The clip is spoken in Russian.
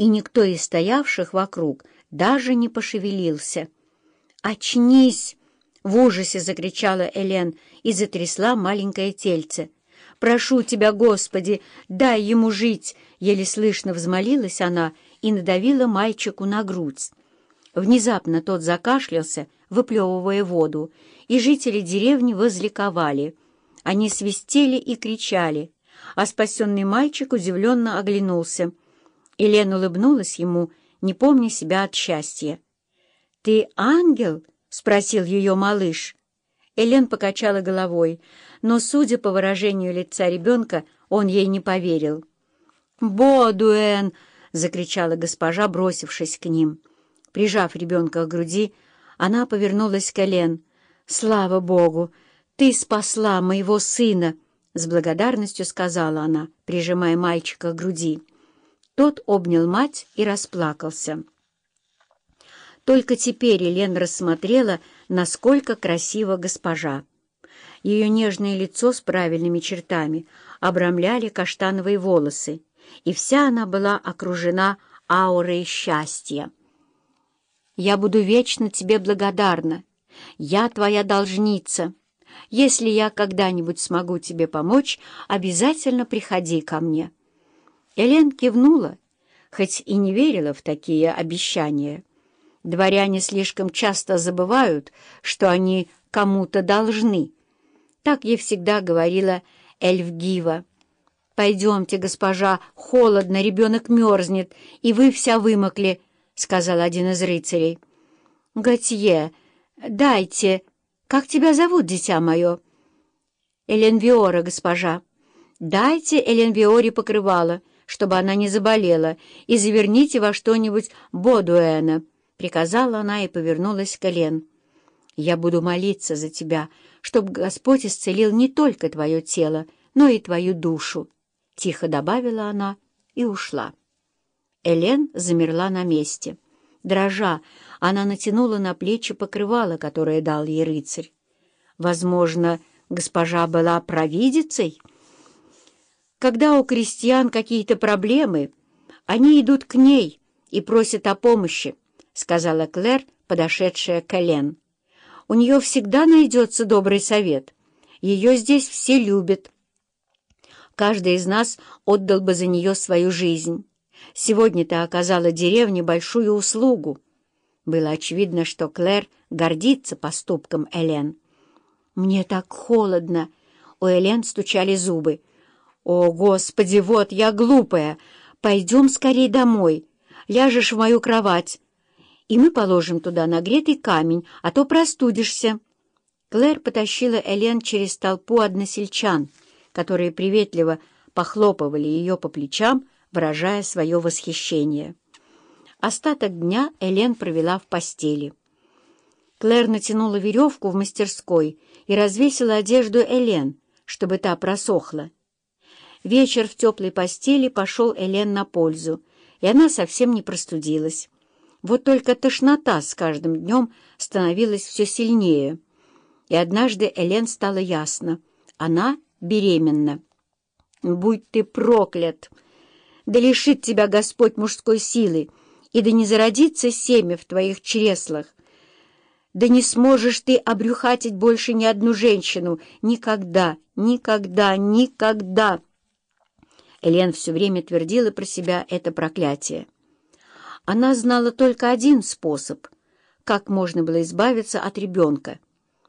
и никто из стоявших вокруг даже не пошевелился. «Очнись!» — в ужасе закричала Элен и затрясла маленькое тельце. «Прошу тебя, Господи, дай ему жить!» — еле слышно взмолилась она и надавила мальчику на грудь. Внезапно тот закашлялся, выплевывая воду, и жители деревни возликовали. Они свистели и кричали, а спасенный мальчик удивленно оглянулся. Елена улыбнулась ему, не помня себя от счастья. «Ты ангел?» — спросил ее малыш. Элен покачала головой, но, судя по выражению лица ребенка, он ей не поверил. «Бодуэн!» — закричала госпожа, бросившись к ним. Прижав ребенка к груди, она повернулась к Элен. «Слава Богу! Ты спасла моего сына!» — с благодарностью сказала она, прижимая мальчика к груди. Тот обнял мать и расплакался. Только теперь Елен рассмотрела, насколько красива госпожа. Ее нежное лицо с правильными чертами обрамляли каштановые волосы, и вся она была окружена аурой счастья. «Я буду вечно тебе благодарна. Я твоя должница. Если я когда-нибудь смогу тебе помочь, обязательно приходи ко мне». Элен кивнула, хоть и не верила в такие обещания. Дворяне слишком часто забывают, что они кому-то должны. Так ей всегда говорила Эльфгива. «Пойдемте, госпожа, холодно, ребенок мерзнет, и вы вся вымокли», — сказал один из рыцарей. «Готье, дайте. Как тебя зовут, дитя мое?» «Эленвиора, госпожа. Дайте Эленвиоре покрывало, чтобы она не заболела, и заверните во что-нибудь Бодуэна», — приказала она и повернулась к Элен. «Я буду молиться за тебя, чтобы Господь исцелил не только твое тело, но и твою душу». — тихо добавила она и ушла. Элен замерла на месте. Дрожа, она натянула на плечи покрывало, которое дал ей рыцарь. Возможно, госпожа была провидицей? Когда у крестьян какие-то проблемы, они идут к ней и просят о помощи, — сказала Клэр, подошедшая к Элен. У нее всегда найдется добрый совет. Ее здесь все любят. Каждый из нас отдал бы за нее свою жизнь. Сегодня ты оказала деревне большую услугу. Было очевидно, что Клэр гордится поступком Элен. «Мне так холодно!» У Элен стучали зубы. «О, Господи, вот я глупая! Пойдем скорей домой. Ляжешь в мою кровать, и мы положим туда нагретый камень, а то простудишься». Клэр потащила Элен через толпу односельчан — которые приветливо похлопывали ее по плечам, выражая свое восхищение. Остаток дня Элен провела в постели. Клэр натянула веревку в мастерской и развесила одежду Элен, чтобы та просохла. Вечер в теплой постели пошел Элен на пользу, и она совсем не простудилась. Вот только тошнота с каждым днем становилась все сильнее. И однажды Элен стало ясно — она беременна. Будь ты проклят! Да лишит тебя Господь мужской силы, и да не зародится семя в твоих чреслах. Да не сможешь ты обрюхатить больше ни одну женщину. Никогда, никогда, никогда!» Элен все время твердила про себя это проклятие. Она знала только один способ, как можно было избавиться от ребенка —